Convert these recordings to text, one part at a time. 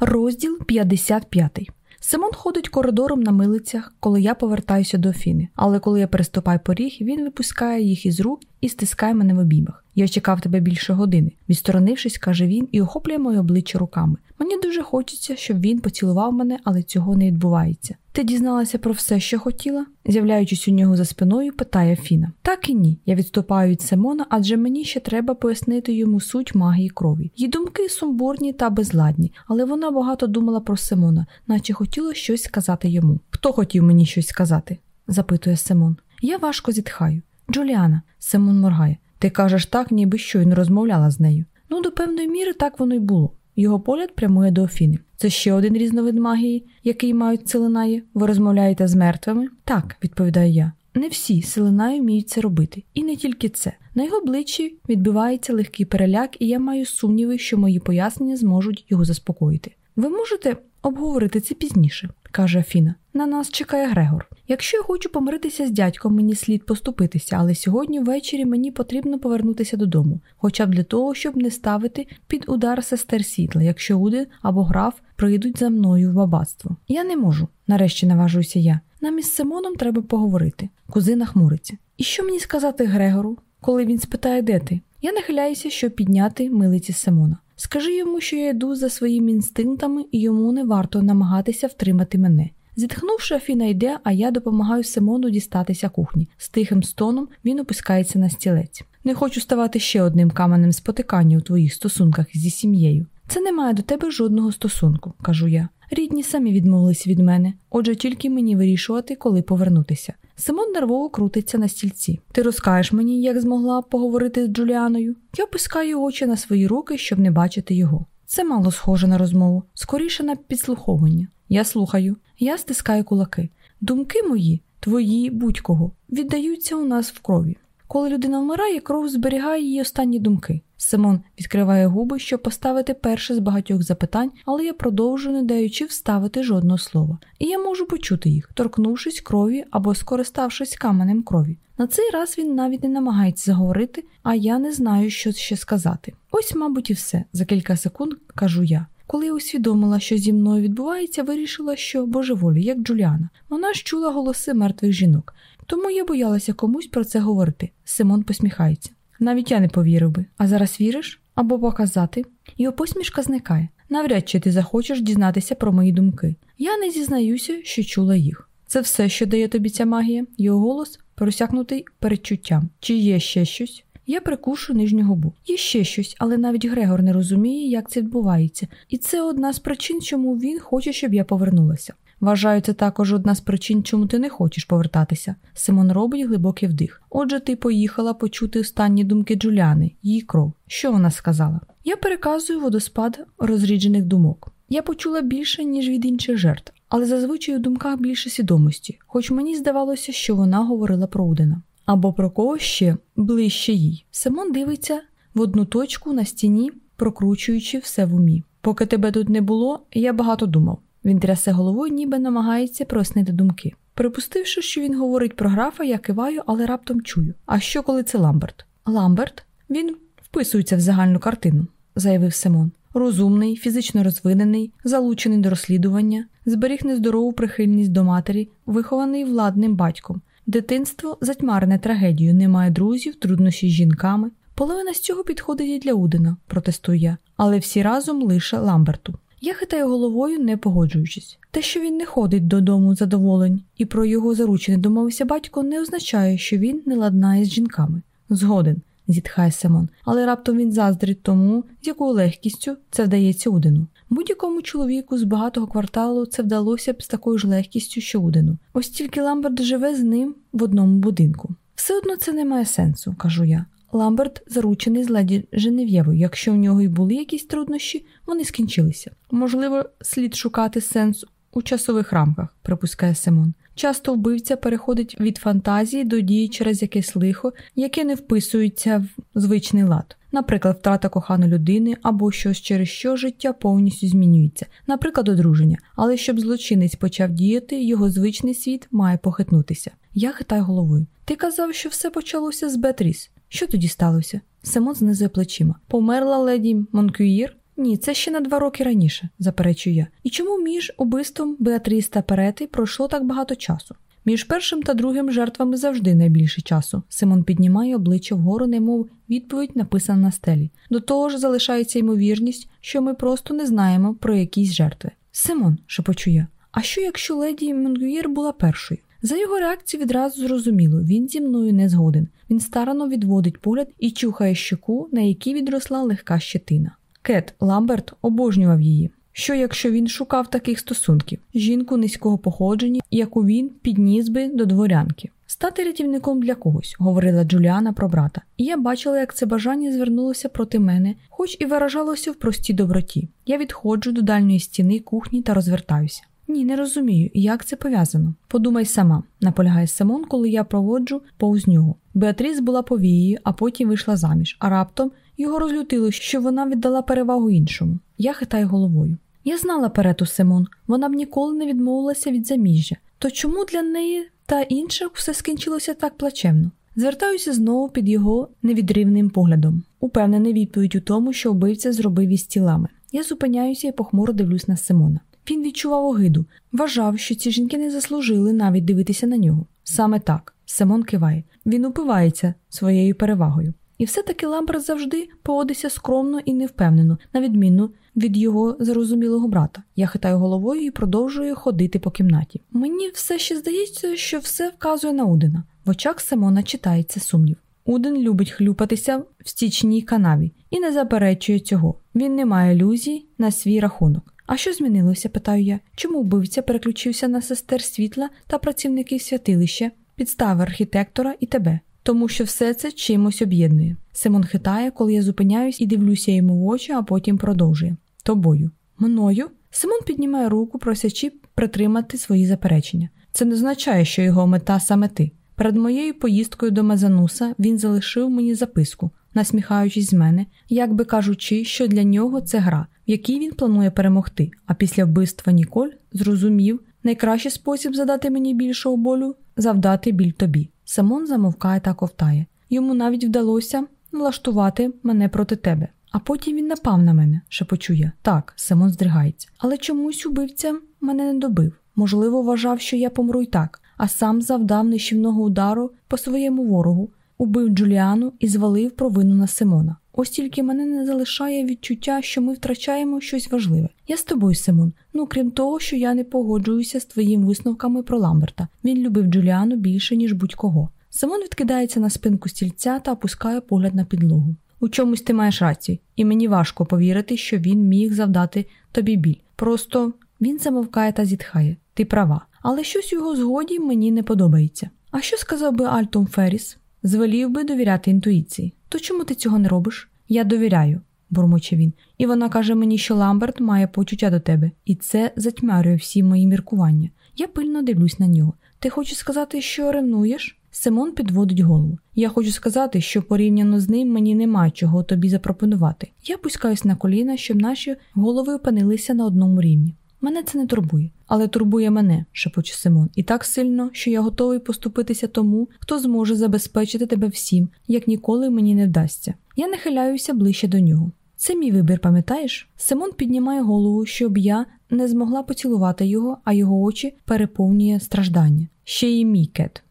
Розділ 55. Симон ходить коридором на милицях, коли я повертаюся до Фіни. Але коли я переступаю поріг, він випускає їх із рук і стискає мене в обіймах. Я чекав тебе більше години. Відсторонившись, каже він і охоплює моє обличчя руками. Мені дуже хочеться, щоб він поцілував мене, але цього не відбувається. Ти дізналася про все, що хотіла? З'являючись у нього за спиною, питає Фіна. Так і ні. Я відступаю від Симона, адже мені ще треба пояснити йому суть магії крові. Її думки сумбурні та безладні, але вона багато думала про Симона, наче хотіла щось сказати йому. Хто хотів мені щось сказати? запитує Симон. Я важко зітхаю. Джуліана, Симон моргає. Ти кажеш так, ніби щойно розмовляла з нею. Ну, до певної міри так воно й було. Його погляд прямує до Офіни. Це ще один різновид магії, який мають селенаї. Ви розмовляєте з мертвими? Так, відповідаю я. Не всі селенаї вміють це робити, і не тільки це. На його обличчі відбивається легкий переляк, і я маю сумніви, що мої пояснення зможуть його заспокоїти. Ви можете обговорити це пізніше, каже Афіна. На нас чекає Грегор. Якщо я хочу помиритися з дядьком, мені слід поступитися, але сьогодні ввечері мені потрібно повернутися додому, хоча б для того, щоб не ставити під удар сестер світла, якщо Удин або граф прийдуть за мною в бабатство. Я не можу, нарешті наважуюся я. Нам із Симоном треба поговорити. Кузина хмуриться. І що мені сказати Грегору, коли він спитає, де ти? Я нахиляюся, щоб підняти милиці Симона. Скажи йому, що я йду за своїми інстинктами, і йому не варто намагатися втримати мене. Зітхнувши, Афіна йде, а я допомагаю Симону дістатися кухні. З тихим стоном він опускається на стілець. Не хочу ставати ще одним каменем спотикання у твоїх стосунках зі сім'єю. Це не має до тебе жодного стосунку, кажу я. Рідні самі відмовились від мене, отже, тільки мені вирішувати, коли повернутися. Симон нервово крутиться на стільці. Ти розкажеш мені, як змогла поговорити з Джуліаною? Я опускаю очі на свої руки, щоб не бачити його. Це мало схоже на розмову, скоріше на підслуховування. Я слухаю, я стискаю кулаки. Думки мої, твої, будь-кого, віддаються у нас в крові. Коли людина вмирає, кров зберігає її останні думки. Симон відкриває губи, щоб поставити перше з багатьох запитань, але я продовжую, не даючи вставити жодного слова. І я можу почути їх, торкнувшись крові або скориставшись каменем крові. На цей раз він навіть не намагається заговорити, а я не знаю, що ще сказати. Ось, мабуть, і все. За кілька секунд кажу я. Коли я усвідомила, що зі мною відбувається, вирішила, що божеволі, як Джуліана. Вона ж чула голоси мертвих жінок. Тому я боялася комусь про це говорити. Симон посміхається. Навіть я не повірив би. А зараз віриш? Або показати? Його посмішка зникає. Навряд чи ти захочеш дізнатися про мої думки. Я не зізнаюся, що чула їх. Це все, що дає тобі ця магія. Його голос просякнутий передчуттям. Чи є ще щось? Я прикушу нижню губу. Є ще щось, але навіть Грегор не розуміє, як це відбувається, і це одна з причин, чому він хоче, щоб я повернулася. Вважаю, це також одна з причин, чому ти не хочеш повертатися. Симон робить глибокий вдих. Отже, ти поїхала почути останні думки Джуляни, її кров. Що вона сказала? Я переказую водоспад розріджених думок. Я почула більше, ніж від інших жертв, але зазвичай у думках більше свідомості, хоч мені здавалося, що вона говорила про Удена. Або про кого ще ближче їй. Симон дивиться в одну точку на стіні, прокручуючи все в умі. Поки тебе тут не було, я багато думав. Він трясе головою, ніби намагається прояснити думки. Припустивши, що він говорить про графа, я киваю, але раптом чую. А що, коли це Ламберт? Ламберт? Він вписується в загальну картину, заявив Симон. Розумний, фізично розвинений, залучений до розслідування, зберіг нездорову прихильність до матері, вихований владним батьком. Дитинство затьмарене трагедією, немає друзів, труднощі з жінками. Половина з цього підходить і для Удена, протестую я, але всі разом лише Ламберту. Я хитаю головою, не погоджуючись. Те, що він не ходить додому задоволень, і про його заручене домовився батько, не означає, що він не ладнає з жінками. Згоден, зітхає Симон, але раптом він заздрить тому, з якою легкістю це вдається Удену. Будь-якому чоловіку з багатого кварталу це вдалося б з такою ж легкістю, що Удену. Ось тільки Ламберт живе з ним в одному будинку. Все одно це не має сенсу, кажу я. Ламберт заручений з леді Женев'євою. Якщо в нього й були якісь труднощі, вони скінчилися. Можливо, слід шукати сенс у часових рамках, припускає Симон. Часто вбивця переходить від фантазії до дії через якесь лихо, яке не вписується в звичний лад. Наприклад, втрата коханої людини або щось, через що життя повністю змінюється, наприклад, одруження. Але щоб злочинець почав діяти, його звичний світ має похитнутися. Я хитаю головою. Ти казав, що все почалося з Бетріс. Що тоді сталося? Симон знизує плечима. Померла леді Монкюїр? Ні, це ще на два роки раніше, заперечую я. І чому між убивством Беатріс та Перети пройшло так багато часу? Між першим та другим жертвами завжди найбільше часу. Симон піднімає обличчя вгору, немов відповідь написана на стелі. До того ж залишається ймовірність, що ми просто не знаємо про якісь жертви. Симон, шепочу я, а що якщо леді Менгюєр була першою? За його реакцією відразу зрозуміло, він зі мною не згоден. Він старано відводить погляд і чухає щоку, на якій відросла легка щетина. Кет Ламберт обожнював її. Що якщо він шукав таких стосунків, жінку низького походження, яку він підніс би до дворянки? Стати рятівником для когось, говорила Джуліана про брата, і я бачила, як це бажання звернулося проти мене, хоч і виражалося в простій доброті. Я відходжу до дальньої стіни кухні та розвертаюся. Ні, не розумію, як це пов'язано. Подумай сама, наполягає Симон, коли я проводжу повз нього. Беатріс була повією, а потім вийшла заміж, а раптом його розлютило, що вона віддала перевагу іншому. Я хитаю головою. Я знала перету Симон, вона б ніколи не відмовилася від заміжжя. То чому для неї та інших все скінчилося так плачевно? Звертаюся знову під його невідривним поглядом. Упевнений відповідь у тому, що вбивця зробив із тілами. Я зупиняюся і похмуро дивлюсь на Симона. Він відчував огиду, вважав, що ці жінки не заслужили навіть дивитися на нього. Саме так, Симон киває. Він упивається своєю перевагою. І все-таки Ламберт завжди поводиться скромно і невпевнено, на відміну від його зарозумілого брата. Я хитаю головою і продовжую ходити по кімнаті. Мені все ще здається, що все вказує на Удена. В очах Симона читається сумнів. Уден любить хлюпатися в стічній канаві і не заперечує цього. Він не має ілюзій на свій рахунок. А що змінилося? питаю я. Чому вбивця переключився на сестер світла та працівників святилища, підстави архітектора і тебе? Тому що все це чимось об'єднує. Самон хитає, коли я зупиняюсь і дивлюся йому в очі, а потім продовжує. Тобою. Мною? Самон піднімає руку, просячи притримати свої заперечення. Це не означає, що його мета саме ти. Перед моєю поїздкою до Мезануса він залишив мені записку, насміхаючись з мене, як би кажучи, що для нього це гра, в якій він планує перемогти. А після вбивства Ніколь зрозумів, найкращий спосіб задати мені більшого болю завдати біль тобі. Самон замовкає та ковтає. Йому навіть вдалося налаштувати мене проти тебе. А потім він напав на мене, шепочу я. Так, Симон здригається. Але чомусь убивця мене не добив. Можливо, вважав, що я помру й так, а сам завдав нищівного удару по своєму ворогу, убив Джуліану і звалив провину на Симона. Ось тільки мене не залишає відчуття, що ми втрачаємо щось важливе. Я з тобою, Симон. Ну крім того, що я не погоджуюся з твоїми висновками про Ламберта. Він любив Джуліану більше, ніж будь-кого. Симон відкидається на спинку стільця та опускає погляд на підлогу. У чомусь ти маєш рацію, і мені важко повірити, що він міг завдати тобі біль. Просто він замовкає та зітхає. Ти права, але щось його згоді мені не подобається. А що сказав би Альтом Ферріс? Звелів би довіряти інтуїції. То чому ти цього не робиш? Я довіряю, бурмоче він. І вона каже мені, що Ламберт має почуття до тебе, і це затьмарює всі мої міркування. Я пильно дивлюсь на нього. Ти хочеш сказати, що ревнуєш? Симон підводить голову. Я хочу сказати, що порівняно з ним мені нема чого тобі запропонувати. Я пускаюсь на коліна, щоб наші голови опинилися на одному рівні. Мене це не турбує, але турбує мене, шепоче Симон, і так сильно, що я готовий поступитися тому, хто зможе забезпечити тебе всім, як ніколи мені не вдасться. Я нахиляюся ближче до нього. Це мій вибір, пам'ятаєш? Симон піднімає голову, щоб я не змогла поцілувати його, а його очі переповнює страждання. Ще й мій кет.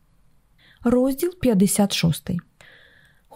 Розділ 56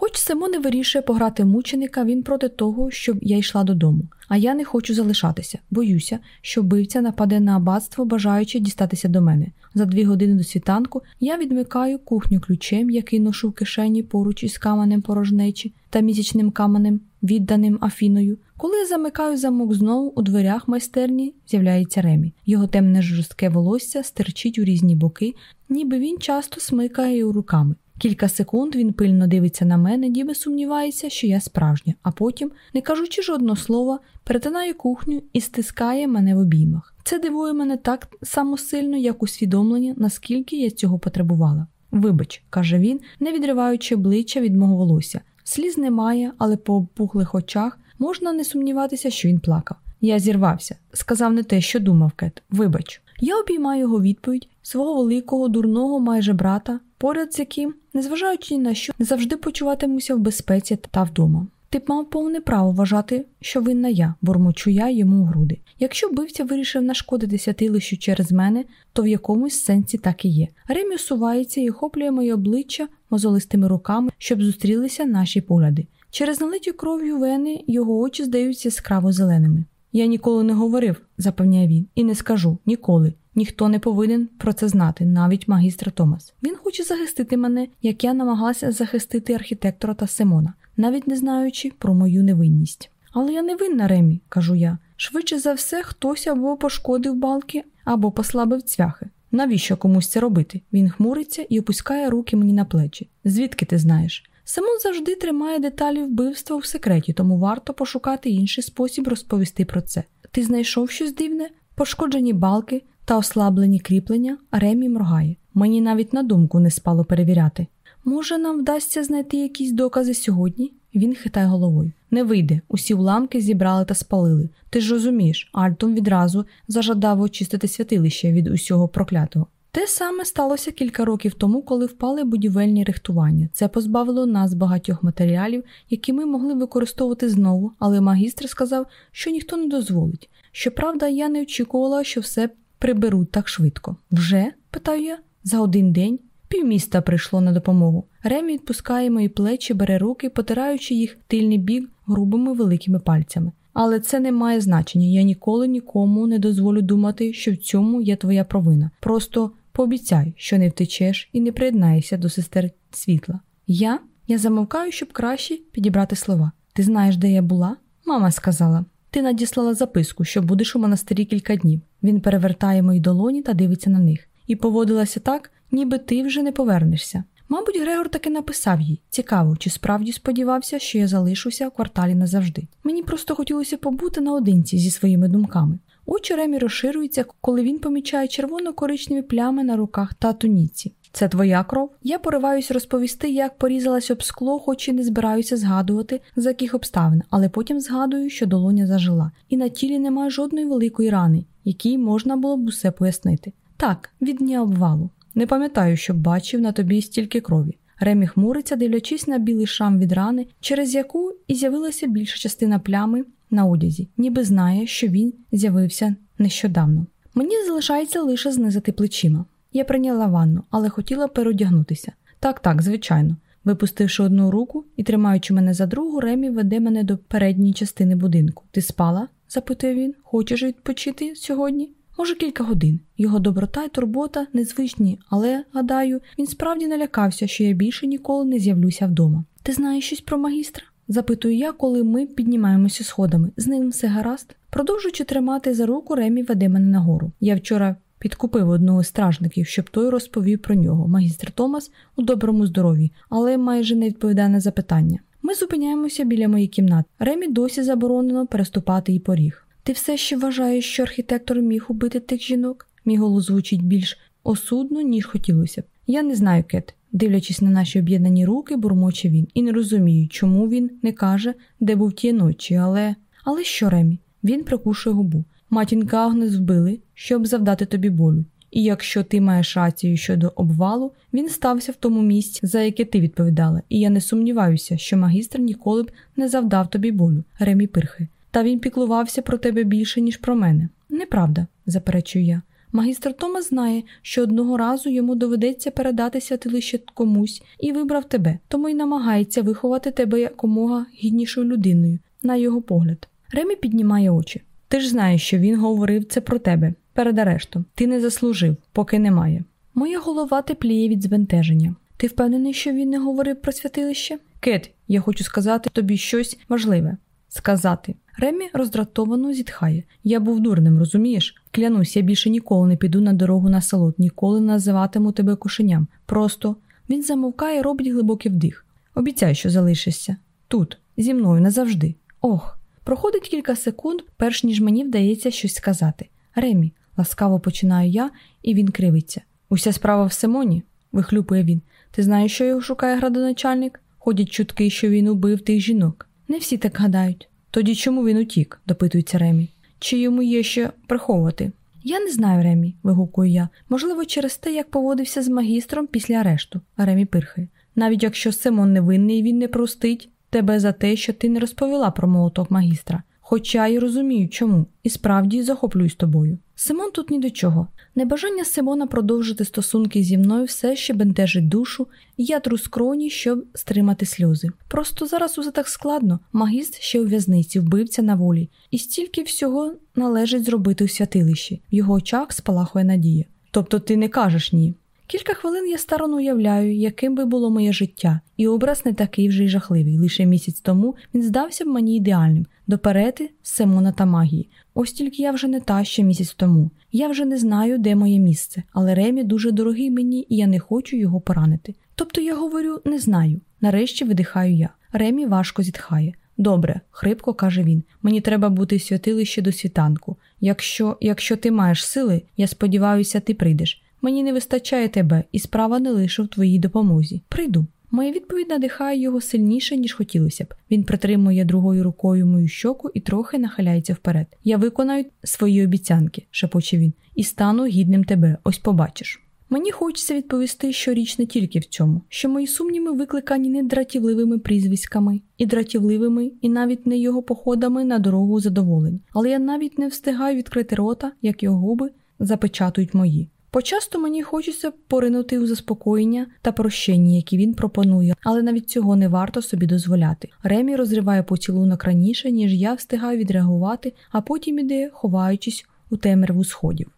Хоч Симон не вирішує пограти мученика, він проти того, щоб я йшла додому. А я не хочу залишатися. Боюся, що вбивця нападе на аббатство, бажаючи дістатися до мене. За дві години до світанку я відмикаю кухню ключем, який ношу в кишені поруч із каменем порожнечі та місячним каменем, відданим Афіною. Коли я замикаю замок знову, у дверях майстерні з'являється Ремі. Його темне жорстке волосся стирчить у різні боки, ніби він часто смикає його руками. Кілька секунд він пильно дивиться на мене, ніби сумнівається, що я справжня, а потім, не кажучи жодного слова, перетинає кухню і стискає мене в обіймах. Це дивує мене так само сильно, як усвідомлення, наскільки я цього потребувала. Вибач, каже він, не відриваючи обличчя від мого волосся. Сліз немає, але по опухлих очах можна не сумніватися, що він плакав. Я зірвався, сказав не те, що думав Кет. Вибач. Я обіймаю його відповідь свого великого, дурного майже брата, поряд з яким, незважаючи на що, не завжди почуватимуся в безпеці та вдома. Ти б мав повне право вважати, що винна я, бурмочу я йому в груди. Якщо вбивця вирішив нашкодити святилищу через мене, то в якомусь сенсі так і є. Ремі сувається і охоплює моє обличчя мозолистими руками, щоб зустрілися наші погляди. Через налиті кров'ю вени його очі здаються яскраво зеленими. Я ніколи не говорив, запевняє він, і не скажу ніколи. Ніхто не повинен про це знати, навіть магістр Томас. Він хоче захистити мене, як я намагалася захистити архітектора та Симона, навіть не знаючи про мою невинність. Але я не винна Ремі, кажу я. Швидше за все, хтось або пошкодив балки, або послабив цвяхи. Навіщо комусь це робити? Він хмуриться і опускає руки мені на плечі. Звідки ти знаєш? Симон завжди тримає деталі вбивства в секреті, тому варто пошукати інший спосіб розповісти про це. Ти знайшов щось дивне? Пошкоджені балки та ослаблені кріплення, Ремі моргає. Мені навіть на думку не спало перевіряти. Може, нам вдасться знайти якісь докази сьогодні? Він хитає головою. Не вийде, усі уламки зібрали та спалили. Ти ж розумієш, Альтон відразу зажадав очистити святилище від усього проклятого. Те саме сталося кілька років тому, коли впали будівельні рихтування. Це позбавило нас багатьох матеріалів, які ми могли використовувати знову, але магістр сказав, що ніхто не дозволить. Щоправда, я не очікувала, що все приберуть так швидко. Вже? питаю я, за один день. Півміста прийшло на допомогу. Ремі відпускає мої плечі, бере руки, потираючи їх тильний бік грубими великими пальцями. Але це не має значення. Я ніколи нікому не дозволю думати, що в цьому є твоя провина. Просто пообіцяй, що не втечеш і не приєднаєшся до сестер світла. Я Я замовкаю, щоб краще підібрати слова. Ти знаєш, де я була? Мама сказала. Ти надіслала записку, що будеш у монастирі кілька днів. Він перевертає мої долоні та дивиться на них. І поводилася так, ніби ти вже не повернешся. Мабуть, Грегор таки написав їй цікаво, чи справді сподівався, що я залишуся в кварталі назавжди. Мені просто хотілося побути наодинці зі своїми думками. Очі Ремі розширюються, коли він помічає червоно-коричневі плями на руках та туніці. Це твоя кров? Я пориваюсь розповісти, як порізалась об скло, хоч і не збираюся згадувати, за яких обставин, але потім згадую, що долоня зажила, і на тілі немає жодної великої рани, якій можна було б усе пояснити. Так, від дня обвалу. Не пам'ятаю, щоб бачив на тобі стільки крові. Ремі хмуриться, дивлячись на білий шрам від рани, через яку і з'явилася більша частина плями на одязі, ніби знає, що він з'явився нещодавно. Мені залишається лише знизити плечима. Я прийняла ванну, але хотіла переодягнутися. Так, так, звичайно. Випустивши одну руку і тримаючи мене за другу, Ремі веде мене до передньої частини будинку. Ти спала? запитує він. Хочеш відпочити сьогодні? Може, кілька годин. Його доброта й турбота незвичні, але, гадаю, він справді налякався, що я більше ніколи не з'явлюся вдома. Ти знаєш щось про магістра? Запитую я, коли ми піднімаємося сходами. З ним все гаразд. Продовжуючи тримати за руку, Ремі веде мене нагору. Я вчора підкупив одного з стражників, щоб той розповів про нього. Магістр Томас у доброму здоров'ї, але майже не відповідає на запитання. Ми зупиняємося біля моєї кімнати. Ремі досі заборонено переступати і поріг. Ти все ще вважаєш, що архітектор міг убити тих жінок? Мій голос звучить більш осудно, ніж хотілося б. Я не знаю, Кет. Дивлячись на наші об'єднані руки, бурмоче він, і не розумію, чому він не каже, де був ті ночі, але. Але що, Ремі? Він прикушує губу. Матінка Агнес вбили, щоб завдати тобі болю. І якщо ти маєш рацію щодо обвалу, він стався в тому місці, за яке ти відповідала, і я не сумніваюся, що магістр ніколи б не завдав тобі болю. Ремі пирхи. Та він піклувався про тебе більше, ніж про мене. Неправда, заперечую я. Магістр Томас знає, що одного разу йому доведеться передати святилище комусь і вибрав тебе, тому й намагається виховати тебе якомога гіднішою людиною, на його погляд. Ремі піднімає очі. Ти ж знаєш, що він говорив це про тебе. Перед арештом. Ти не заслужив, поки немає. Моя голова тепліє від збентеження. Ти впевнений, що він не говорив про святилище? Кет, я хочу сказати тобі щось важливе. Сказати. Ремі роздратовано зітхає. Я був дурним, розумієш? Клянусь, я більше ніколи не піду на дорогу на салот, ніколи не називатиму тебе кошеням. Просто він замовкає робить глибокий вдих. Обіцяй, що залишишся. Тут, зі мною назавжди. Ох. Проходить кілька секунд, перш ніж мені вдається щось сказати. Ремі, ласкаво починаю я, і він кривиться. Уся справа в Симоні, вихлюпує він. Ти знаєш, що його шукає градоначальник? Ходять чутки, що він убив тих жінок. Не всі так гадають. Тоді чому він утік? допитується Ремі. Чи йому є що приховувати? Я не знаю, Ремі, вигукую я. Можливо, через те, як поводився з магістром після арешту, Ремі пирхає. Навіть якщо Симон невинний, він не простить. тебе за те, що ти не розповіла про молоток магістра. Хоча й розумію, чому, і справді захоплююсь тобою. Симон тут ні до чого. Небажання Симона продовжити стосунки зі мною все ще бентежить душу, і я тру скроні, щоб стримати сльози. Просто зараз усе так складно, магіст ще у в'язниці, вбивця на волі, і стільки всього належить зробити у святилищі. В його очах спалахує надія. Тобто ти не кажеш ні. Кілька хвилин я старано уявляю, яким би було моє життя, і образ не такий вже й жахливий. Лише місяць тому він здався б мені ідеальним доперети Симона та магії. Ось тільки я вже не та ще місяць тому. Я вже не знаю, де моє місце, але Ремі дуже дорогий мені, і я не хочу його поранити. Тобто я говорю, не знаю. Нарешті видихаю я. Ремі важко зітхає. Добре, хрипко каже він. Мені треба бути в святилищі до світанку. Якщо якщо ти маєш сили, я сподіваюся, ти прийдеш. Мені не вистачає тебе, і справа не лише в твоїй допомозі. Прийду. Моя відповідь надихає його сильніше, ніж хотілося б. Він притримує другою рукою мою щоку і трохи нахиляється вперед. Я виконаю свої обіцянки, шепоче він, і стану гідним тебе. Ось побачиш. Мені хочеться відповісти, що річ не тільки в цьому, що мої сумніви викликані не дратівливими прізвиськами, і дратівливими, і навіть не його походами на дорогу задоволень, але я навіть не встигаю відкрити рота, як його губи запечатують мої. Почасто мені хочеться поринути у заспокоєння та прощення, які він пропонує, але навіть цього не варто собі дозволяти. Ремі розриває поцілунок раніше, ніж я встигаю відреагувати, а потім іде, ховаючись у темряву сходів.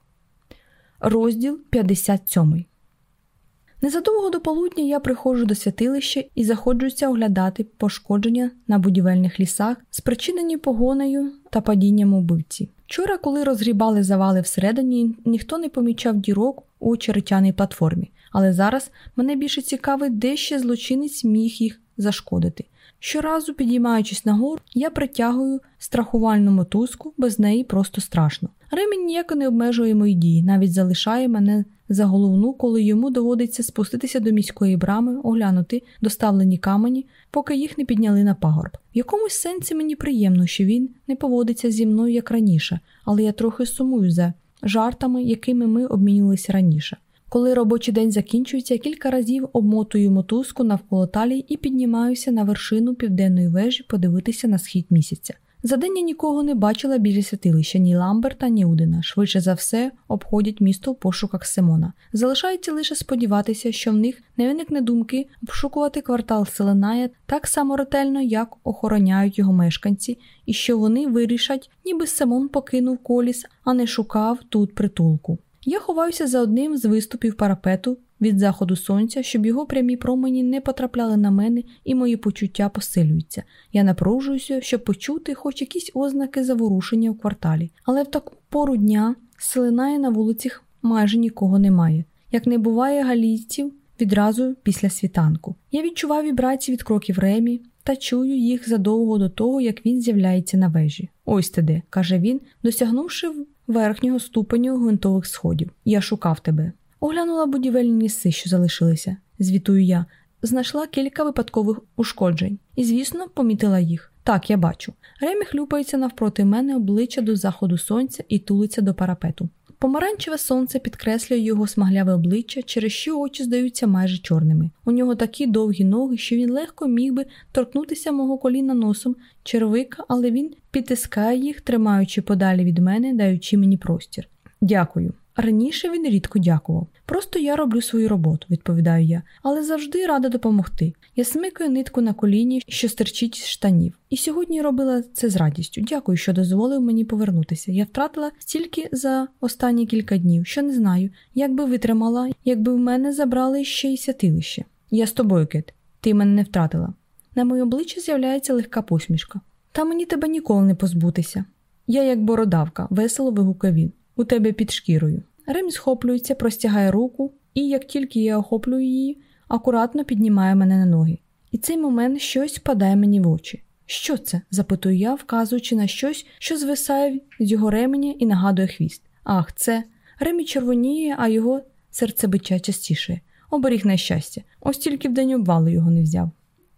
Розділ 57 Незадовго до полудня я приходжу до святилища і заходжуся оглядати пошкодження на будівельних лісах, спричинені погонею та падінням убивці. Вчора, коли розгрібали завали всередині, ніхто не помічав дірок у черетяній платформі, але зараз мене більше цікавить, де ще злочинець міг їх зашкодити. Щоразу, підіймаючись нагору, я притягую страхувальну мотузку, без неї просто страшно. Ремінь ніяко не обмежує мої дії, навіть залишає мене за головну, коли йому доводиться спуститися до міської брами, оглянути доставлені камені, поки їх не підняли на пагорб. В якомусь сенсі мені приємно, що він не поводиться зі мною як раніше, але я трохи сумую за жартами, якими ми обмінювалися раніше. Коли робочий день закінчується, кілька разів обмотую мотузку навколо талії і піднімаюся на вершину південної вежі подивитися на схід місяця. За день я нікого не бачила біля святилища ні Ламберта, ні Удина. Швидше за все обходять місто в пошуках Симона. Залишається лише сподіватися, що в них не виникне думки обшукувати квартал Селеная так само ретельно, як охороняють його мешканці, і що вони вирішать, ніби Симон покинув коліс, а не шукав тут притулку. Я ховаюся за одним з виступів парапету від заходу сонця, щоб його прямі промені не потрапляли на мене і мої почуття посилюються. Я напружуюся, щоб почути хоч якісь ознаки заворушення у кварталі. Але в таку пору дня селинає на вулицях майже нікого немає. Як не буває галійців відразу після світанку. Я відчуваю вібрації від кроків Ремі та чую їх задовго до того, як він з'являється на вежі. Ось ти де, каже він, досягнувши верхнього ступеню гвинтових сходів. Я шукав тебе. Оглянула будівельні ліси, що залишилися, звітую я, знайшла кілька випадкових ушкоджень і, звісно, помітила їх. Так, я бачу. Ремі хлюпається навпроти мене обличчя до заходу сонця і тулиться до парапету. Помаранчеве сонце підкреслює його смагляве обличчя, через що очі здаються майже чорними. У нього такі довгі ноги, що він легко міг би торкнутися мого коліна носом червика, але він підтискає їх, тримаючи подалі від мене, даючи мені простір. Дякую. Раніше він рідко дякував. Просто я роблю свою роботу, відповідаю я, але завжди рада допомогти. Я смикаю нитку на коліні, що стерчить з штанів. І сьогодні робила це з радістю. Дякую, що дозволив мені повернутися. Я втратила стільки за останні кілька днів, що не знаю, як би витримала, якби в мене забрали ще й святилище. Я з тобою, Кет, ти мене не втратила. На моє обличчі з'являється легка посмішка. Та мені тебе ніколи не позбутися. Я, як бородавка, весело вигукав він у тебе під шкірою. Рем схоплюється, простягає руку, і як тільки я охоплюю її, акуратно піднімає мене на ноги. І цей момент щось впадає мені в очі. Що це? запитую я, вказуючи на щось, що звисає з його ременя і нагадує хвіст. Ах, це. Ремі червоніє, а його серцебиття частіше. Оберіг на щастя, ось тільки в день обвалу його не взяв.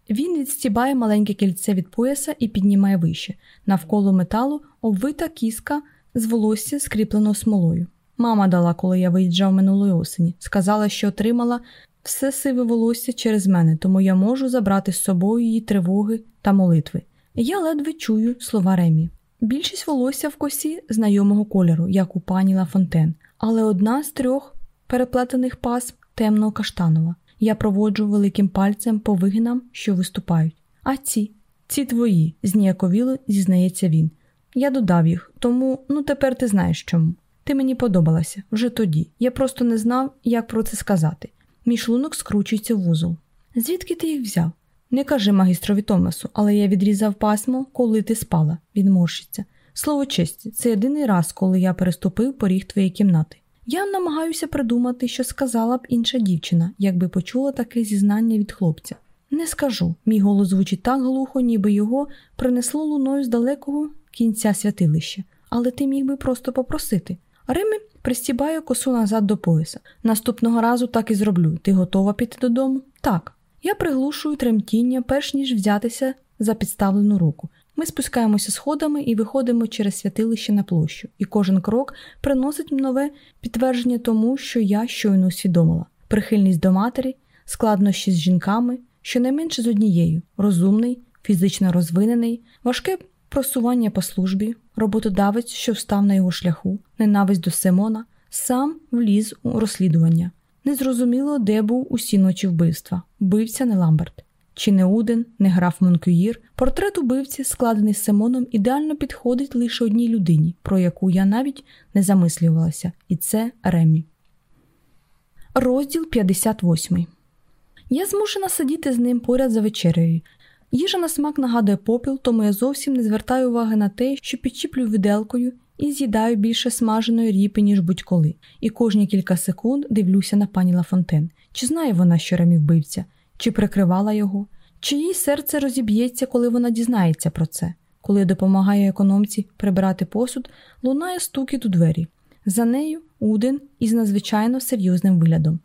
Він відстібає маленьке кільце від пояса і піднімає вище. Навколо металу обвита кіска з волосся, скріпленого смолою. Мама дала, коли я виїжджав минулої осені. Сказала, що отримала все сиве волосся через мене, тому я можу забрати з собою її тривоги та молитви. Я ледве чую слова Ремі. Більшість волосся в косі знайомого кольору, як у пані Лафонтен, але одна з трьох переплетених пасм темного каштанова. Я проводжу великим пальцем по вигинам, що виступають. А ці, ці твої, зніяковіло зізнається він. Я додав їх, тому ну тепер ти знаєш чому. Ти мені подобалася вже тоді. Я просто не знав, як про це сказати. Мій шлунок скручується в вузол. Звідки ти їх взяв? Не кажи магістрові Томасу, але я відрізав пасмо, коли ти спала, він морщиться. Слово честі, це єдиний раз, коли я переступив поріг твоєї кімнати. Я намагаюся придумати, що сказала б інша дівчина, якби почула таке зізнання від хлопця. Не скажу. Мій голос звучить так глухо, ніби його принесло луною з далекого кінця святилища, але ти міг би просто попросити. Ремі пристібає косу назад до пояса. Наступного разу так і зроблю. Ти готова піти додому? Так. Я приглушую тремтіння, перш ніж взятися за підставлену руку. Ми спускаємося сходами і виходимо через святилище на площу, і кожен крок приносить нове підтвердження тому, що я щойно усвідомила: прихильність до матері, складнощі з жінками, щонайменше з однією, розумний, фізично розвинений, важке просування по службі, роботодавець, що встав на його шляху, ненависть до Симона, сам вліз у розслідування. Незрозуміло, де був усі ночі вбивства. Вбивця не Ламберт. Чи не Уден, не граф Монкюїр, портрет убивці, складений Симоном, ідеально підходить лише одній людині, про яку я навіть не замислювалася, і це Ремі. Розділ 58 Я змушена сидіти з ним поряд за вечерею. Їжа на смак нагадує попіл, тому я зовсім не звертаю уваги на те, що підчіплю виделкою і з'їдаю більше смаженої ріпи, ніж будь-коли, і кожні кілька секунд дивлюся на пані Лафонтен. Чи знає вона, що Ремі вбивця, чи прикривала його, чи їй серце розіб'ється, коли вона дізнається про це. Коли допомагає економці прибирати посуд, лунає стукіт у двері. За нею Уден із надзвичайно серйозним виглядом.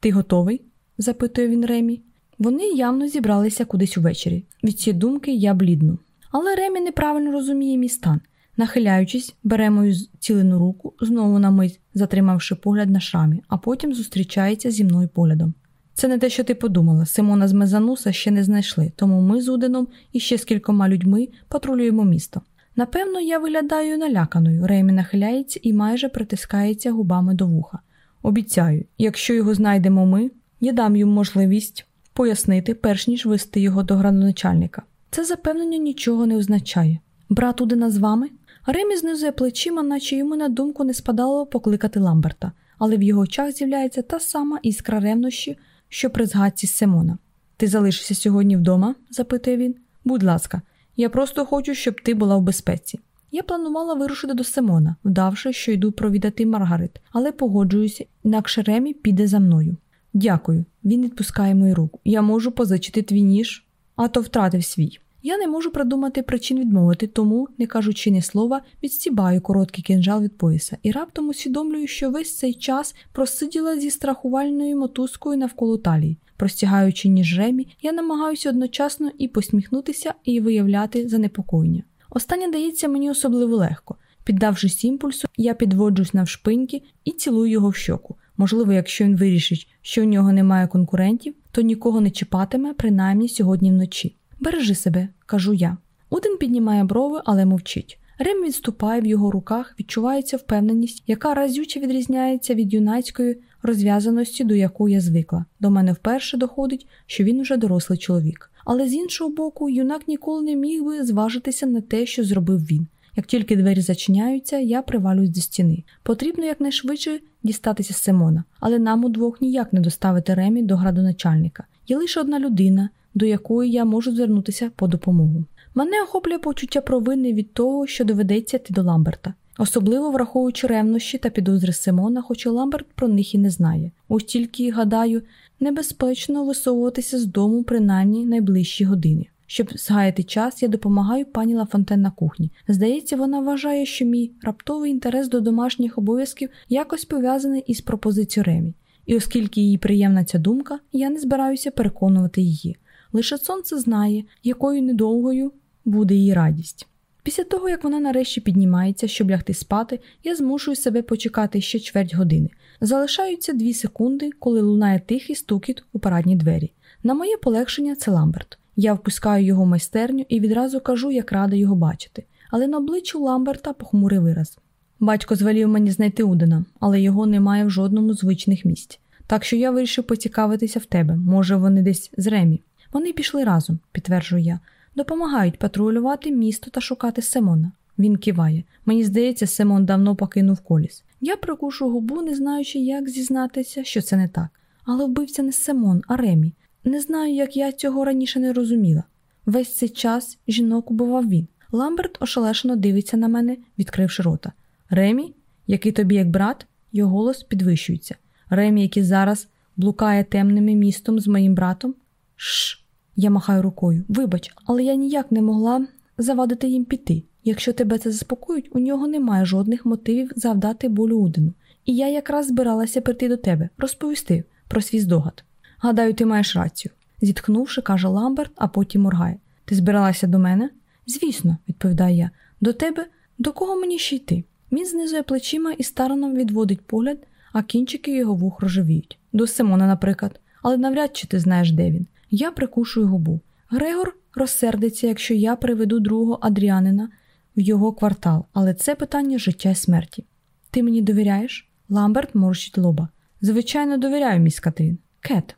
Ти готовий? запитує він Ремі. Вони явно зібралися кудись увечері. Від цієї думки я блідну. Але Ремі неправильно розуміє мій стан. Нахиляючись, бере мою цілену руку, знову на мить затримавши погляд на шрамі, а потім зустрічається зі мною поглядом. Це не те, що ти подумала. Симона з Мезануса ще не знайшли, тому ми з Уденом і ще з кількома людьми патрулюємо місто. Напевно, я виглядаю наляканою. Ремі нахиляється і майже притискається губами до вуха. Обіцяю, якщо його знайдемо ми, я дам йому можливість пояснити, перш ніж вести його до градоначальника. Це запевнення нічого не означає. Брат Удена з вами? Ремі знизує плечима, наче йому на думку не спадало покликати Ламберта, але в його очах з'являється та сама іскра ревнощі, що при згадці Симона. Ти залишишся сьогодні вдома? запитує він. Будь ласка, я просто хочу, щоб ти була в безпеці. Я планувала вирушити до Симона, вдавши, що йду провідати Маргарит, але погоджуюся, інакше Ремі піде за мною. Дякую, він відпускає мою руку. Я можу позичити твій ніж, а то втратив свій. Я не можу придумати причин відмовити, тому, не кажучи ні слова, відстібаю короткий кинжал від пояса і раптом усвідомлюю, що весь цей час просиділа зі страхувальною мотузкою навколо талії. Простягаючи ніж ремі, я намагаюся одночасно і посміхнутися, і виявляти занепокоєння. Останнє дається мені особливо легко. Піддавшись імпульсу, я підводжусь навшпиньки і цілую його в щоку. Можливо, якщо він вирішить, що у нього немає конкурентів, то нікого не чіпатиме, принаймні сьогодні вночі. Бережи себе, кажу я. Уден піднімає брови, але мовчить. Рем відступає в його руках, відчувається впевненість, яка разюче відрізняється від юнацької розв'язаності, до якої я звикла. До мене вперше доходить, що він уже дорослий чоловік. Але з іншого боку, юнак ніколи не міг би зважитися на те, що зробив він. Як тільки двері зачиняються, я привалююсь до стіни. Потрібно якнайшвидше дістатися з Симона, але нам удвох ніяк не доставити Ремі до градоначальника. Є лише одна людина, до якої я можу звернутися по допомогу. Мене охоплює почуття провини від того, що доведеться йти до Ламберта, особливо враховуючи ревнощі та підозри Симона, хоча Ламберт про них і не знає. Ось тільки, гадаю, небезпечно висовуватися з дому принаймні найближчі години. Щоб згаяти час, я допомагаю пані Лафонтен на кухні. Здається, вона вважає, що мій раптовий інтерес до домашніх обов'язків якось пов'язаний із пропозицією Ремі. І оскільки їй приємна ця думка, я не збираюся переконувати її. Лише сонце знає, якою недовгою буде її радість. Після того, як вона нарешті піднімається, щоб лягти спати, я змушую себе почекати ще чверть години. Залишаються дві секунди, коли лунає тихий стукіт у парадні двері. На моє полегшення це Ламберт. Я впускаю його в майстерню і відразу кажу, як рада його бачити. Але на обличчю Ламберта похмурий вираз. Батько звелів мені знайти Удена, але його немає в жодному звичних місць. Так що я вирішив поцікавитися в тебе. Може, вони десь з Ремі. Вони пішли разом, підтверджую я. Допомагають патрулювати місто та шукати Симона. Він киває. Мені здається, Симон давно покинув коліс. Я прикушу губу, не знаючи, як зізнатися, що це не так. Але вбивця не Симон, а Ремі. Не знаю, як я цього раніше не розуміла. Весь цей час жінок убивав він. Ламберт ошелешено дивиться на мене, відкривши рота. Ремі, який тобі як брат, його голос підвищується. Ремі, який зараз блукає темним містом з моїм братом. Шш. Я махаю рукою. Вибач, але я ніяк не могла завадити їм піти. Якщо тебе це заспокоїть, у нього немає жодних мотивів завдати болю Удену. І я якраз збиралася прийти до тебе, розповісти про свій здогад. Гадаю, ти маєш рацію. Зітхнувши, каже Ламберт, а потім моргає. Ти збиралася до мене? Звісно, відповідаю я. До тебе, до кого мені ще йти? Він знизує плечима і старано відводить погляд, а кінчики його вух рожевіють. До Симона, наприклад, але навряд чи ти знаєш, де він. Я прикушую губу. Грегор розсердиться, якщо я приведу другого Адріанина в його квартал, але це питання життя і смерті. Ти мені довіряєш? Ламберт морщить лоба. Звичайно, довіряю, міс Катрін. Кет.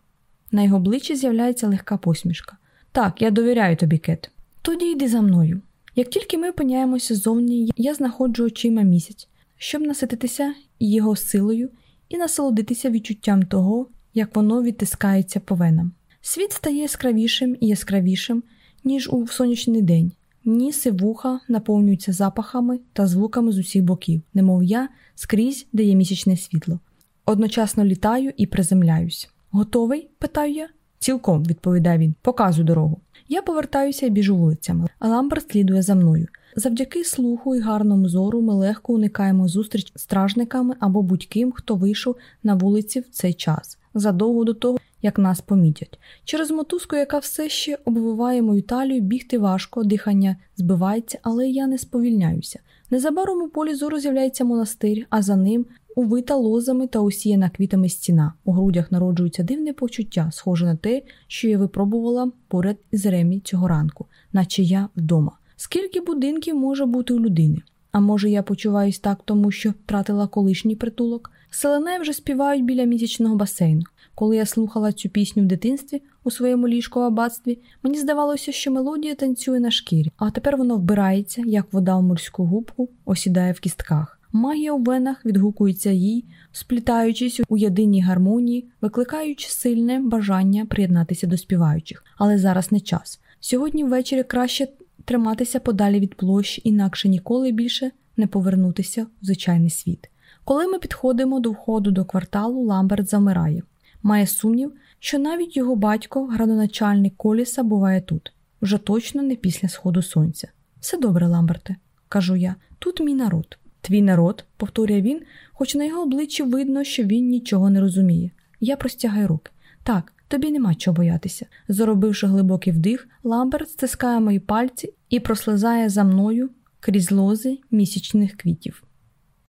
На його обличчі з'являється легка посмішка. Так, я довіряю тобі, Кет. Тоді йди за мною. Як тільки ми опиняємося зовні, я знаходжу очима місяць, щоб насититися його силою і насолодитися відчуттям того, як воно відтискається по венам. Світ стає яскравішим і яскравішим, ніж у сонячний день. Ніси вуха наповнюються запахами та звуками з усіх боків, немов я скрізь де є місячне світло. Одночасно літаю і приземляюсь. Готовий? питаю я. Цілком, відповідає він, показуй дорогу. Я повертаюся і біжу вулицями, а Ламберт слідує за мною. Завдяки слуху і гарному зору ми легко уникаємо зустріч з стражниками або будь-ким, хто вийшов на вулиці в цей час, задовго до того, як нас помітять. Через мотузку, яка все ще обвиває мою талію, бігти важко, дихання збивається, але я не сповільняюся. Незабаром у полі зору з'являється монастир, а за ним увита лозами та усіяна квітами стіна. У грудях народжується дивне почуття, схоже на те, що я випробувала поряд із Ремі цього ранку, наче я вдома. Скільки будинків може бути у людини? А може, я почуваюсь так, тому що втратила колишній притулок? Селене вже співають біля місячного басейну. Коли я слухала цю пісню в дитинстві у своєму ліжку аббатстві, мені здавалося, що мелодія танцює на шкірі, а тепер воно вбирається, як вода в морську губку, осідає в кістках. Магія у венах відгукується їй, сплітаючись у єдиній гармонії, викликаючи сильне бажання приєднатися до співаючих. Але зараз не час. Сьогодні ввечері краще триматися подалі від площі, інакше ніколи більше не повернутися в звичайний світ. Коли ми підходимо до входу до кварталу, Ламберт замирає. Має сумнів, що навіть його батько, градоначальник коліса, буває тут, вже точно не після сходу сонця. Все добре, Ламберте, кажу я, тут мій народ. Твій народ, повторює він, хоч на його обличчі видно, що він нічого не розуміє. Я простягаю руки. Так, тобі нема чого боятися. Заробивши глибокий вдих, Ламберт стискає мої пальці і прослизає за мною крізь лози місячних квітів.